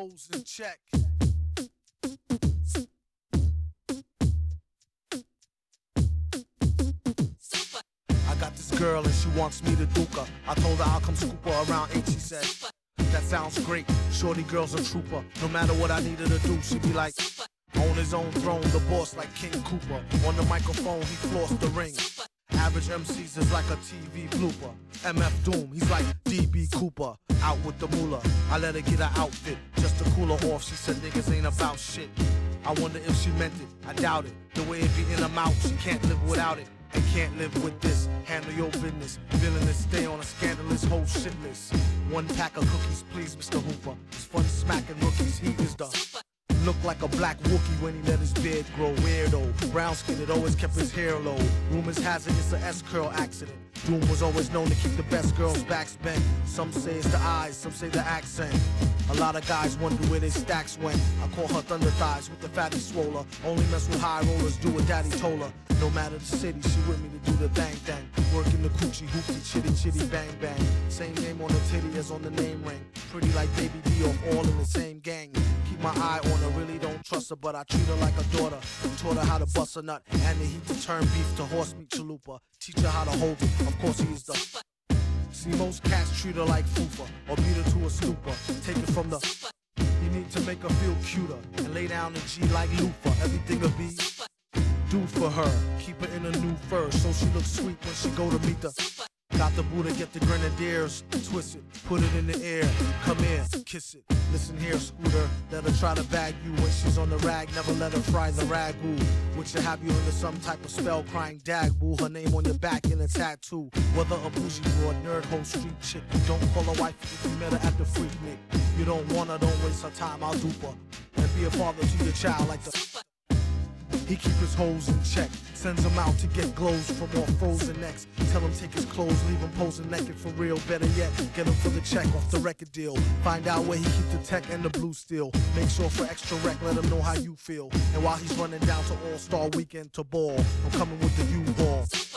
hoes in check. I got this girl and she wants me to duke her. I told her I'll come scoop her around eight. She said, That sounds great. Shorty girl's a trooper. No matter what I needed to do, she'd be like, On his own throne, the boss like King Cooper. On the microphone, he flossed the ring. Average MCs is like a TV blooper. MF Doom, he's like DB Cooper. Out with the moolah. I let her get her outfit just to cool her off. She said niggas ain't about shit. I wonder if she meant it. I doubt it. The way it be in her mouth, she can't live without it. And can't live with this. Handle your business. Villainous, stay on a scandalous whole shit list. One pack of cookies, please, Mr. Hooper. It's fun smacking rookies. He is the Look like a black Wookie when he let his beard grow. Weirdo. Brown skin, it always kept his hair low. Rumors has it it's a S curl accident. Doom was always known to keep the best girls' backs bent. Some say it's the eyes, some say the accent. A lot of guys wonder where their stacks went. I call her thunder thighs with the fatty swoller. Only mess with high rollers, do what daddy told her. No matter the city, she with me to do the bang thang. Working the coochie hoopty chitty chitty bang bang. Same name on the titty as on the name ring. Pretty like baby D all in the same really don't trust her, but I treat her like a daughter. Taught her how to bust a nut and the heat to turn beef to horse meat chalupa. Teach her how to hold it. Of course he is the See most cats treat her like fufa or beat her to a stupor. Take it from the you need to make her feel cuter and lay down the G like loofah. Everything will be do for her. Keep her in a new fur so she looks sweet when she go to meet the. Got the Buddha, get the grenadiers, twist it, put it in the air, come in, kiss it. Listen here, Scooter, let her try to bag you when she's on the rag, never let her fry the ragu. Which should have you under some type of spell crying dag boo. Her name on your back in a tattoo. Whether a bougie or a nerd hoe street chick, don't call her wife if you met her at the freak nick. You don't want her, don't waste her time, I'll dupe her. And be a father to your child like the. He keep his hoes in check. Sends them out to get glows from all frozen necks. Tell him take his clothes, leave him posing naked for real. Better yet, get him for the check off the record deal. Find out where he keep the tech and the blue steel. Make sure for extra rec, let him know how you feel. And while he's running down to All Star Weekend to ball, I'm coming with the U-Ball.